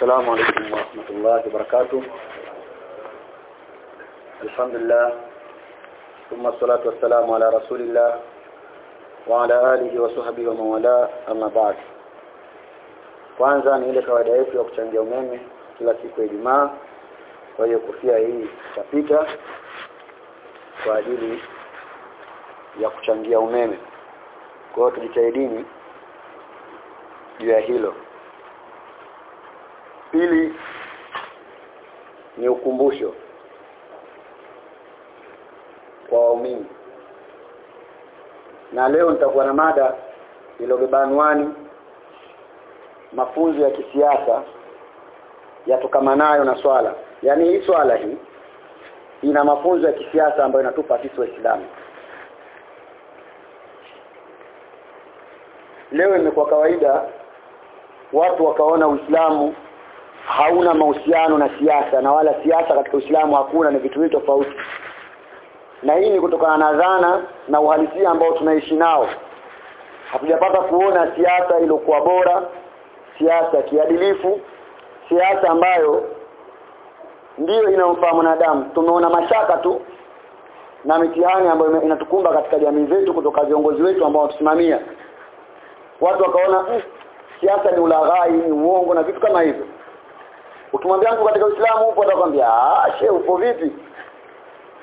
السلام عليكم ورحمة الله وبركاته الحمد لله ثم الصلاة والسلام على رسول الله وعلى آله وصحبه ومن والاه أما بعد kwanza ni ile kawaida yetu ya kuchangia umeme kila siku ya Ijumaa kwa hiyo kofia hii itapita kwa ajili ya kuchangia umeme kwa hiyo tujitahidini juu ya hilo pili ni ukumbusho kwa waumini. Na leo nitakuwa na mada iliyobeba anwani mafunzo ya kisiasa yatokamanayo na swala. Yaani hii swala hii ina mafunzo ya kisiasa ambayo inatupa sisi waislamu. Leo imekuwa kawaida watu wakaona Uislamu hauna mahusiano na siasa na wala siasa katika Uislamu hakuna ni vitu tofauti. Na hii ni kutokana na dhana na uhalisia ambao tunaishi nao. Hatujapata kuona siasa iliyokuwa bora siasa kiadilifu siasa ambayo ndiyo inamfaa mwanadamu. Tumeona mashaka tu na mitihani ambayo inatukumba katika jamii zetu kutoka viongozi wetu ambao watusimamia watu wakaona mm, siasa ni ulaghai ni uongo na vitu kama hivyo ukimwambia mtu katika Uislamu upo atakwambia ah she upo vipi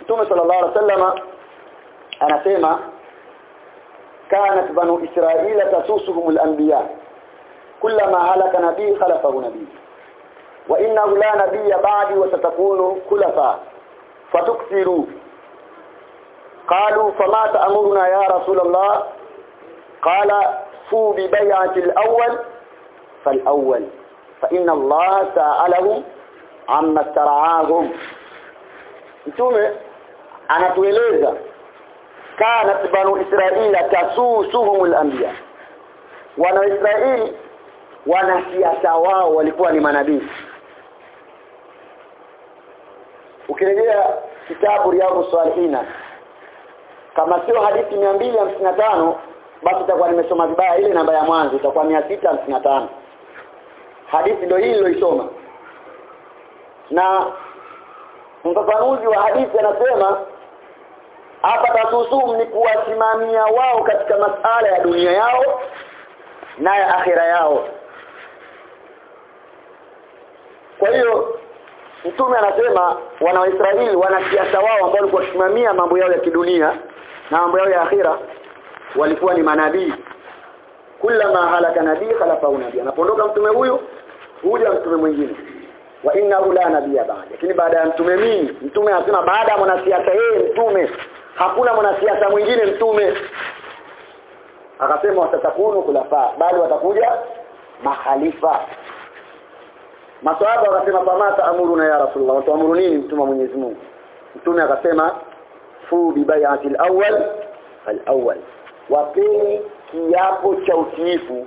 Mtume sallallahu alaihi wasallam anasema kanat banu israila tasusuhum al-anbiya kullama halaka nabii khalafahu nabii wa innahu la nabiyya ba'di wa satakunu khulafa fatuksiru قالوا فما تأمرنا يا رسول الله قال فو ببيعة الأول فالأول fa inna Allah ta'alahum amma tar'ahum mtume anatueleza kanat banu israila tasusuhum wana israeli wana siasa wanasiasa wao walikuwa ni manabii. Ukirejea kitabu riyadu salihina kama sio hadithi 255 basi itakuwa nimesoma vibaya ile namba ya mwanzo itakuwa 655 hadithi ndio hii niloisoma na mfafanuzi wa hadithi anasema hapa tasusum ni kuwasimamia wao katika masala ya dunia yao na ya akhira yao. Kwa hiyo mtume anasema wana Waisraeli wanasiasa wao ambao walikuwa kusimamia mambo yao ya kidunia na mambo yao ya akhira walikuwa ni manabii. Kullama halaka nabii khalafahu nabii. Anapondoka mtume huyu huja mtume mwingine. Wa inna la nabiyya ba'da lakini baada ya mtume mimi mtume anasema baada ya mwanasiasa yeye mtume. Hakuna mwanasiasa mwingine mtume. Akasema watatakunu kulafa bali watakuja mahalifa maswahaba wakasema famata amuruna ya rasulullah? Watuamuru nini mtume Mwenyezi Mungu? Mtume akasema fu bi bai'atil awwal al awwal. Kiapo cha utiifu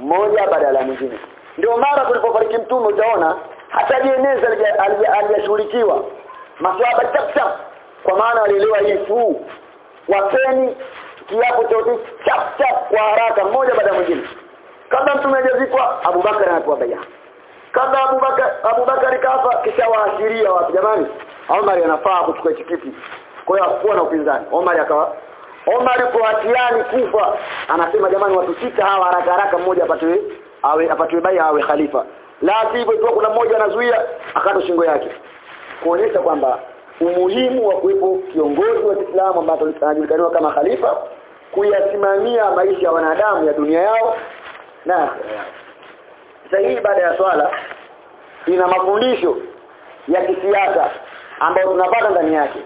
moja badala ya mwingine ndio mara tulipofariki mtume utaona hata jeneza alijashughulikiwa. Maswahaba chap chap. Kwa maana walielewa hii tu wapeni kiapo cha uti chapchap chap kwa haraka mmoja baada ya mwingine. Kabla mtume hajazikwa Abubakar anakuwa baya. Kabla Abubakar Abubakar kafa kisha waashiria watu jamani Omar anafaa kuchukua kiti kwa hiyo hakuwa na upinzani. Omar akawa Omar kwa hatiani kufa. Anasema jamani watu sita hawa haraka haraka mmoja apatiwe awe apatiwe bai awe khalifa. La sivyo tu kuna mmoja anazuia akata shingo yake. Kuonyesha kwamba umuhimu wa kuwepo kiongozi wa Kiislamu ambaye anajulikana kama khalifa kuyasimamia maisha ya wanadamu ya dunia yao na sahihi baada ya swala ina mafundisho ya kisiasa ambayo tunapata ndani yake.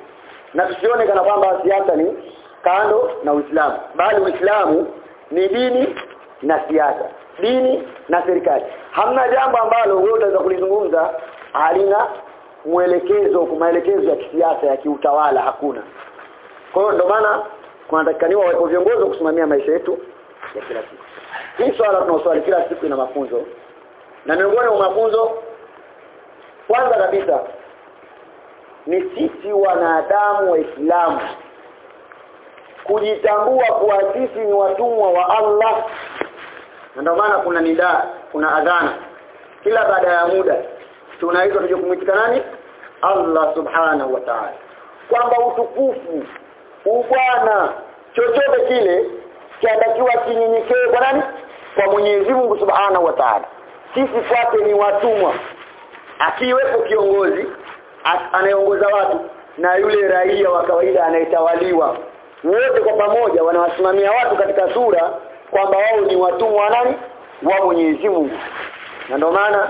Na tusione kana kwamba siasa ni kando na Uislamu. Bali Uislamu ni dini na siasa dini na serikali. Hamna jambo ambalo wewe utaweza kulizungumza halina mwelekezo maelekezo ya kisiasa ya kiutawala hakuna. Kwa hiyo ndio maana kunatakikaniwa wapo viongozi kusimamia maisha yetu ya kila siku. Hii swala tunaoswali kila siku ina mafunzo. Na miongoni mwa mafunzo kwanza kabisa ni sisi wanadamu wa islamu kujitambua kuwa sisi ni watumwa wa Allah na ndio maana kuna nida kuna adhana. Kila baada ya muda tunaitwa tuje nani? Allah subhanahu wa ta'ala. Kwamba utukufu ubwana chochote kile kiandakiwa kinyenyekee kwa nani? Kwa Mwenyezi Mungu subhanahu wa ta'ala. Sisi kwake ni watumwa. Akiwepo kiongozi anayeongoza watu na yule raia wa kawaida anayetawaliwa. Wote kwa pamoja wanawasimamia watu katika sura kwamba wao ni watumwa wa nani? Wa Mwenyezi Mungu. Na ndio maana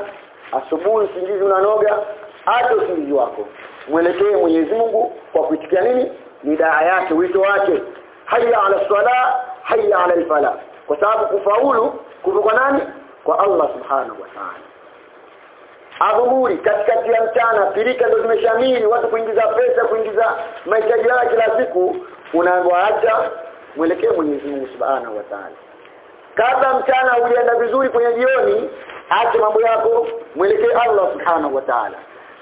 asubuhi usingizi unanoga hata usingizi wako. Mwelekee Mwenyezi Mungu kwa kuitikia nini? Nidaa yake wito wake. Hayya ala sala hayya ala fala kwa sababu kufaulu kuko kwa nani? Kwa Allah subhanahu wa ta'ala. Adhuhuri katikati ya mchana pirika ndio zimeshamiri watu kuingiza pesa kuingiza mahitaji yao kila siku unaoacha mwelekee Mwenyezi Mungu Subhanahu wa Ta'ala kabla mchana ulienda vizuri kwenye jioni acha mambo yako mwelekee Allah Subhanahu wa Ta'ala.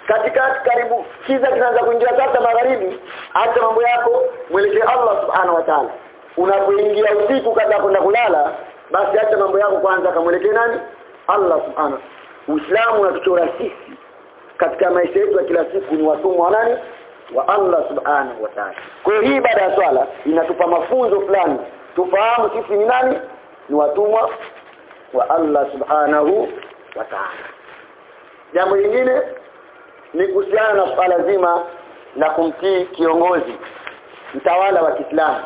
Katika karibu. Kiza kinaanza kuingia sasa magharibi acha mambo yako mwelekee Allah Subhanahu wa Ta'ala. Unapoingia usiku kabla kwenda kulala basi acha mambo yako kwanza kamwelekee nani? Allah Subhanahu Uislamu unatuchora sisi katika maisha yetu ya kila siku ni watumwa wa nani? Wa Allah subhanahu wa ta'ala. Kwa hiyo hii baada ya swala inatupa mafunzo fulani. Tufahamu sisi ni nani ni watumwa wa Allah subhanahu wa ta'ala. Jambo lingine ni kuhusiana na swala zima la kumtii kiongozi mtawala wa Kiislamu.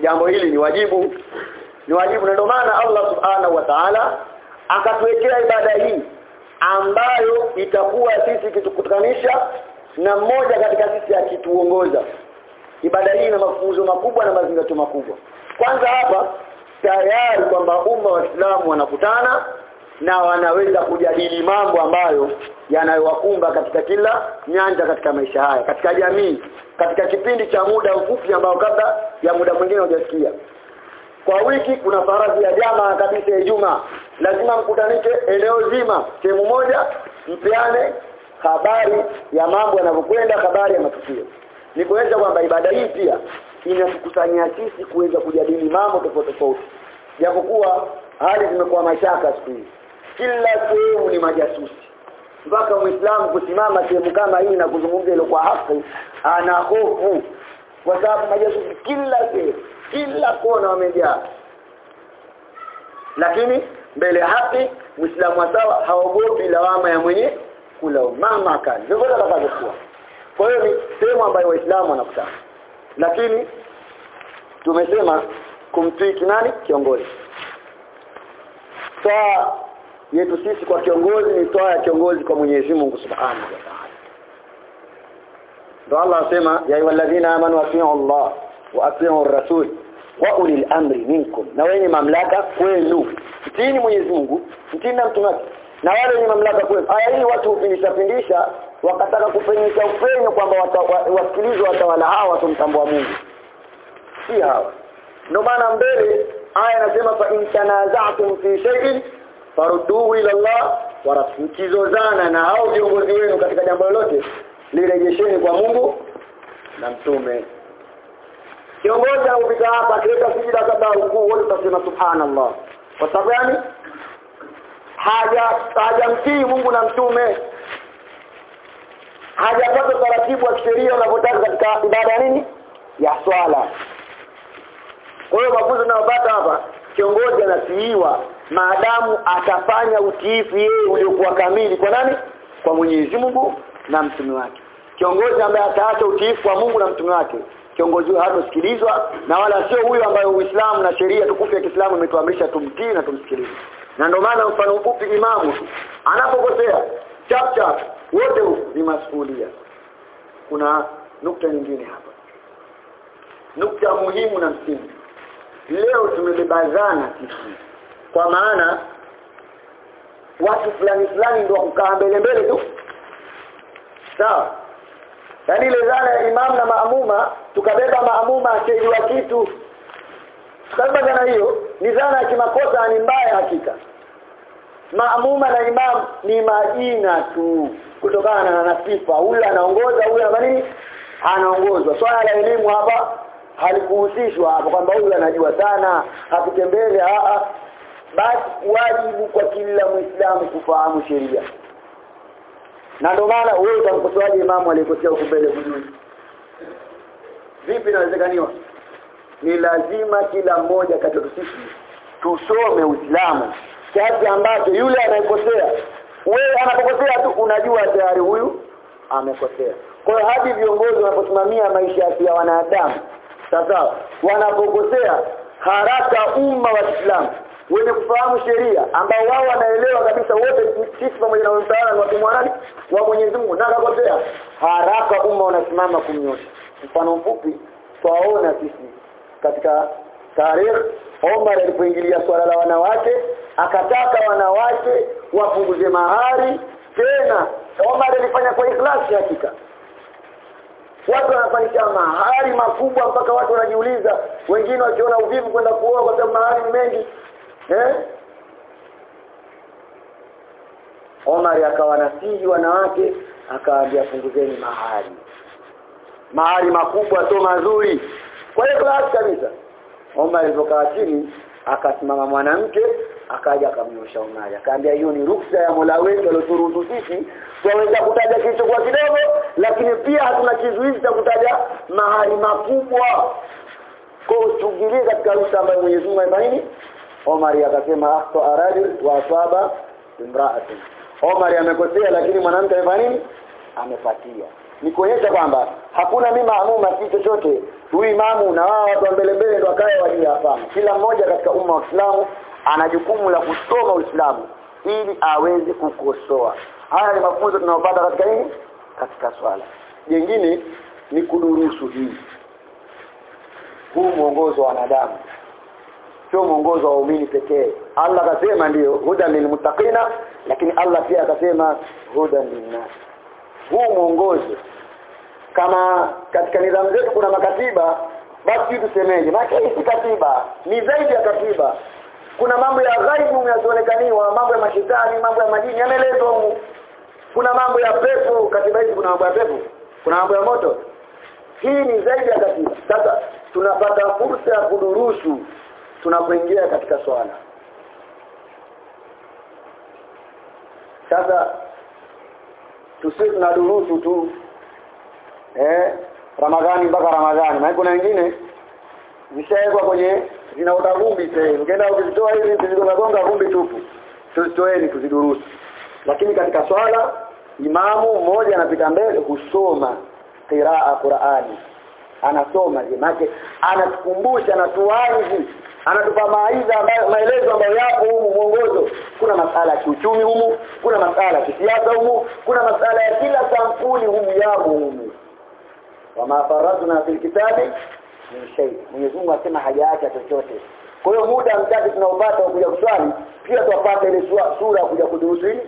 Jambo hili ni wajibu ni wajibu na ndio maana Allah subhanahu wa ta'ala akatuwekea ibada hii ambayo itakuwa sisi kitukutanisha na mmoja katika sisi akituongoza ibada hii ina mafunzo makubwa na mazingatio makubwa kwanza hapa tayari kwamba umma wa Islamu wanakutana na wanaweza kujadili mambo ambayo yanayowakumba katika kila nyanja katika maisha haya katika jamii katika kipindi cha muda mfupi ambao kabla ya muda mwingine hujasikia. Kwa wiki kuna faradhi ya jamaa kabisa ya juma lazima mkutanike eneo zima sehemu moja mpeane habari ya mambo yanavyokwenda habari ya matukio. Ni kwamba ibada hii pia inatukusanyia sisi kuweza kujadili mambo tofauti tofauti. Japokuwa hali zimekuwa mashaka siku hizi. Kila sehemu ni majasusi. Mpaka muislamu kusimama sehemu kama hii na kuzungumza ile kwa haki ana hofu. Kwa sababu majasusi kila sehemu kila kona wamejaa. Lakini mbele haki muislamu sawa haogopi lawama ya mwenye kula mama kali. Ndio kwa hiyo ni sehemu ambayo waislamu wanakutana lakini tumesema kumtii nani? Kiongozi. Toa yetu sisi kwa kiongozi ni toa ya kiongozi kwa Mwenyezi Mungu Subhanahu wa Ta'ala. Ndio Allah asema ya ayyuhalladhina amanu atii'u Allah wa atii'u ar-rasul wa ulil amri minkum. Na wenye mamlaka kwenu. Mtini Mwenyezi Mungu mtini na mtume na wale wenye mamlaka kwenu. Aya hii watu hupindisha pindisha wakataka kupenyesha upenyo kwamba wasikilizwe watawala hawa watumtambua Mungu. Si hawa. Ndio maana mbele aya inasema fa in tanaza'tum fi shay'in farudduhu ila Allah wa rasulizozana na hao viongozi wenu katika jambo lolote lirejesheni kwa Mungu na mtume. Kiongozi anapita hapa kileta sijida kabla rukuu wote tutasema subhanallah. Kwa sababu gani? Haja hajamtii Mungu na mtume hajapata taratibu wa sheria unapotaka katika ibada nini? Ya swala. Kwa hiyo mafunzo tunayopata hapa kiongozi anatiiwa maadamu atafanya utiifu yeye uliokuwa kamili kwa nani? Kwa Mwenyezi Mungu na mtume wake. Kiongozi ambaye ataacha utiifu kwa Mungu na mtume wake kiongozi huyo hatosikilizwa na wala sio huyo ambaye Uislamu na sheria tukufu ya Kiislamu imetuamrisha tumtii na tumsikilize. Na ndio maana mfano mfupi imamu anapokosea chap chap wote ni masuhulia kuna nukta nyingine hapa. Nukta muhimu na msingi. Leo tumebebazana sisi kwa maana watu fulani fulani ndio kukaa mbele mbele tu. Sawa? Yaani ile dhana ya imam na maamuma tukabeba maamuma asiyejua kitu. Sababu na hiyo ni zana ya kimakosa ni mbaya hakika maamuma na imam ni majina tu kutokana na sifa. Huyu anaongoza huyu ana nini? Anaongozwa. Swala la elimu hapa halikuhusishwa hapa kwamba huyu anajua sana apite mbele a basi wajibu kwa kila muislamu kufahamu sheria. Na ndio maana wewe utamkosoaje imamu aliyekosea huko mbele hujui vipi inawezekaniwa? Ni lazima kila mmoja kati sisi tusome Uislamu kiasi ambacho yule anayekosea wewe anapokosea tu unajua tayari huyu amekosea. Kwa hiyo hadi viongozi wanaposimamia maisha ya wanadamu sasa wanapokosea haraka umma wa Kiislamu wenye kufahamu sheria ambao wao wanaelewa kabisa wote sisi pamoja na mtawala wa watu wa Mwenyezi Mungu na akakosea haraka umma unasimama kumnyosha. Mfano mfupi twaona sisi katika tarehe Omar alipoingilia swala la wanawake akataka wanawake wapunguze mahari. Tena Omar alifanya kwa ikhlasi hakika. Watu wanafanyisha mahari makubwa mpaka watu wanajiuliza wengine wakiona uvivu kwenda kuoa kwa sababu mahari mengi. Eh? Omar akawa nasihi wanawake akaambia punguzeni mahari. Mahari makubwa sio mazuri. Kwa hiyo kabisa. Omar alipokaa chini akasimama mwanamke akaja akamnyosha Omar akaambia hiyo ni ruksa ya Mola wetu aliyoturuhusu sisi. Tuweza kutaja kilichokuwa kidogo lakini pia hatuna kizuizi cha kutaja mahali makubwa. Kwa usugilie katika ruksa ambayo Mwenyezi Mungu amebaini. Omar akasema asto arajul wa asaba imraati. Omar amekosea lakini mwanamke amefanya nini? Amepatia ni kuonyesha kwamba hakuna mimi maamuma si chochote. Huyu imamu na wao watu wa mbele mbele ndio wakae wajia hapana. Kila mmoja katika umma wa Uislamu ana jukumu la kusoma Uislamu ili aweze kukosoa. Haya ni mafunzo tunayopata katika nini? Katika swala. Jingine ni kudurusu hii. Huu mwongozo wa wanadamu. Sio mwongozo wa waumini pekee. Allah akasema ndiyo hudan lilmuttaqina lakini Allah pia akasema hudan linnas huu mwongozo kama katika nidhamu zetu kuna makatiba basi tusemeje? Maana si katiba. Ni zaidi ya katiba kuna mambo ya ghaibu yanayoonekaniwa mambo ya mashitani mambo ya majini yameletwa huko kuna mambo ya pepo katiba hizi kuna mambo ya pepo kuna mambo ya moto. Hii ni zaidi ya katiba. Sasa tunapata fursa ya kudurusu tunapoingia katika swala. Sasa tusiwe tunadurusu tu eh Ramadhani mpaka Ramadhani. Maana kuna wengine zishawekwa kwenye zinaota vumbi sasa ukienda ukizitoa hivi zilizogonga vumbi tupu. Tuzitoeni tuzidurusu. Lakini katika swala imamu mmoja anapita mbele husoma qiraa Qur'ani. Anasoma je make anatukumbusha anatuanzi anatupa maaiza maelezo ambayo yapo humu mwongozo. Kuna masala ya kiuchumi humu kuna masala ya kisiasa humu kuna masala ya kila sampuli humu yapo humu. Wama faradna fil kitabi min shay Mwenyezi Mungu asema hajaacha chochote. Kwa hiyo muda mchache tunaopata kuja kuswali pia tupate ile sura kuja kudurusu hili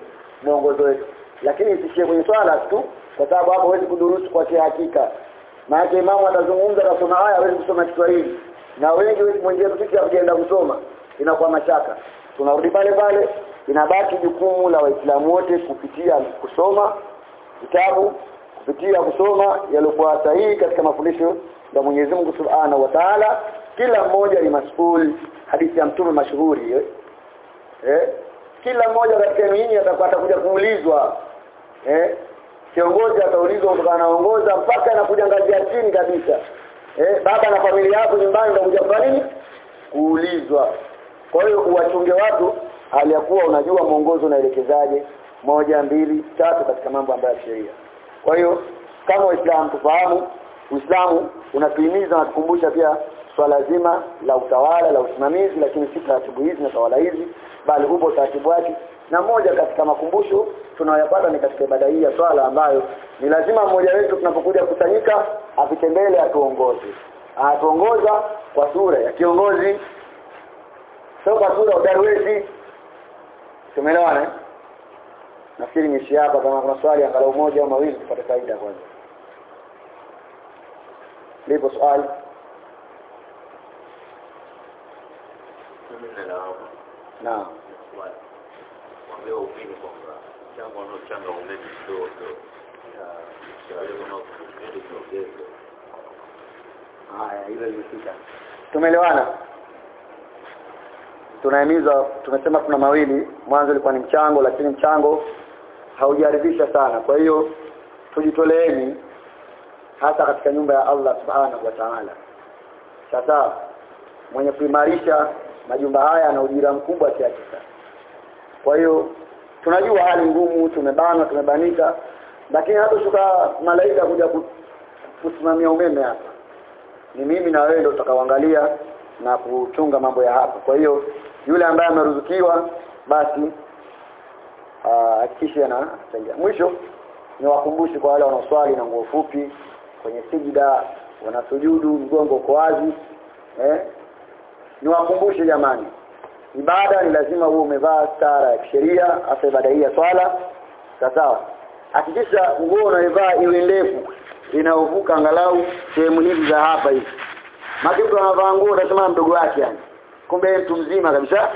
mwongozo lakini isishie kwenye swala tu kwa sababu hapo huwezi kudurusu kwa hakika maana imamu atazungumza atasoma haya hawezi kusoma Kiswahili. Na wengi mwenyewe mtiki hajaenda kusoma. Inakuwa mashaka. Tunarudi pale pale inabaki jukumu la waislamu wote kupitia kusoma kitabu kupitia kusoma yaliokuwa sahihi katika mafundisho ya Mwenyezi Mungu Subhanahu wa Ta'ala kila mmoja ni mas'ul hadithi ya mtume mashuhuri eh? eh? Kila mmoja katika nyinyi atakuwa atakuja kuulizwa eh? Kiongozi ataulizwa kutoka anaongoza mpaka anakuja ngazi ya chini kabisa eh? Baba na familia yako nyumbani ndio kufanya nini? Kuulizwa. Kwa hiyo uwachunge watu hali ya kuwa unajua mwongozo unaelekezaje moja mbili tatu katika mambo ambayo ya sheria. Kwa hiyo kama waislamu tufahamu Uislamu unatuhimiza na kukumbusha pia swala zima la utawala la usimamizi lakini si taratibu hizi na tawala hizi bali upo taratibu wake. Na moja katika makumbusho tunayoyapata ni katika ibada hii ya swala ambayo ni lazima mmoja wetu tunapokuja kusanyika apite mbele atuongoze. Atuongoza kwa sura ya kiongozi sio kwa sura udarwezi. Tumeelewana nafikiri nishi hapa kama kuna swali angalau moja au mawili tupate faida kwanza lipo swali naam leo upini kwamba mchango wanaochanga umeme سؤال limefika. Tumeelewana? Tunahimiza tumesema kuna mawili. Mwanzo ilikuwa ni mchango lakini mchango haujaridhisha sana. Kwa hiyo tujitoleeni hasa katika nyumba ya Allah subhanahu wa ta'ala. Sasa mwenye kuimarisha majumba haya ana ujira mkubwa kiasi kwa hiyo tunajua hali ngumu tumebanwa tumebanika lakini hata shuka malaika kuja kusimamia umeme hapa. Ni mimi na wewe ndio tutakaoangalia na kuchunga mambo ya hapa. Kwa hiyo yule ambaye ameruzukiwa basi ah, hakikisha na mwisho ni wakumbushi kwa wale wanaoswali na nguo fupi kwenye sijida wanasujudu mgongo kwa wazi eh? Ni wakumbushe jamani ibada ni lazima uwe umevaa stara ya kisheria hasa ibada hii ya swala. Sawa hakikisha nguo unaivaa iwe ndefu inaovuka angalau sehemu hizi za hapa hivi. Maki mtu anavaa nguo utasema mdogo wake yani. Kumbe mtu mzima kabisa.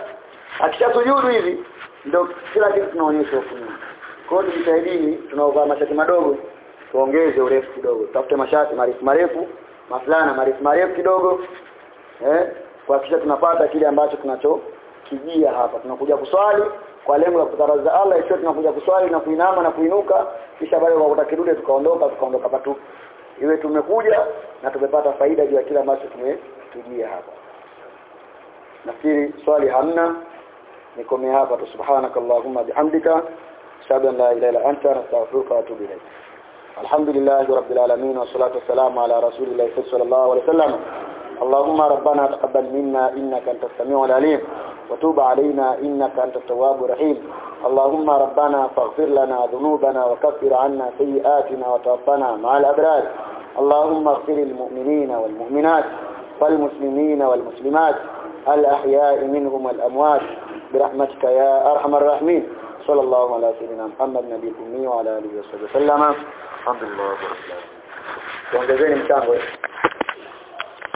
Akisha sujudu hivi ndio kila kitu tunaonyesha kwa hiyo tunaovaa mashati madogo tuongeze urefu kidogo. Tafute mashati marefu marefu mafulana marefu marefu kidogo eh kuhakikisha tunapata kile ambacho tunachokijia hapa. Tunakuja kuswali kwa lengo la kutaraza Allah sio tunakuja kuswali na kuinama na kuinuka kisha baada ya kutakirudi tukaondoka tukaondoka patu iwe tumekuja na tumepata faida juu ya kila ambacho tumetujia hapa. Nafikiri swali hamna. Nikomea hapa tu. Subhanakallahumma bihamdika. Ashhadu la ilaha illa anta astaghfiruka wa atubu ilayk alhamdulillahi rabbil alamin wassalatu wassalamu ala rasulillahi sallallahu alaihi wasallam اللهم ربنا تقبل منا إنك أنت السميع العليم وتوب علينا إنك أنت التواب الرحيم. اللهم ربنا فاغفر لنا ذنوبنا وكفر عنا سيئاتنا وتوفنا مع الأبرار. اللهم اغفر المؤمنين والمؤمنات والمسلمين والمسلمات الأحياء منهم والأموات. برحمتك يا أرحم الراحمين. صلى الله على سيدنا محمد نبي الأمي وعلى آله وصحبه وسلم. الحمد لله رب العالمين.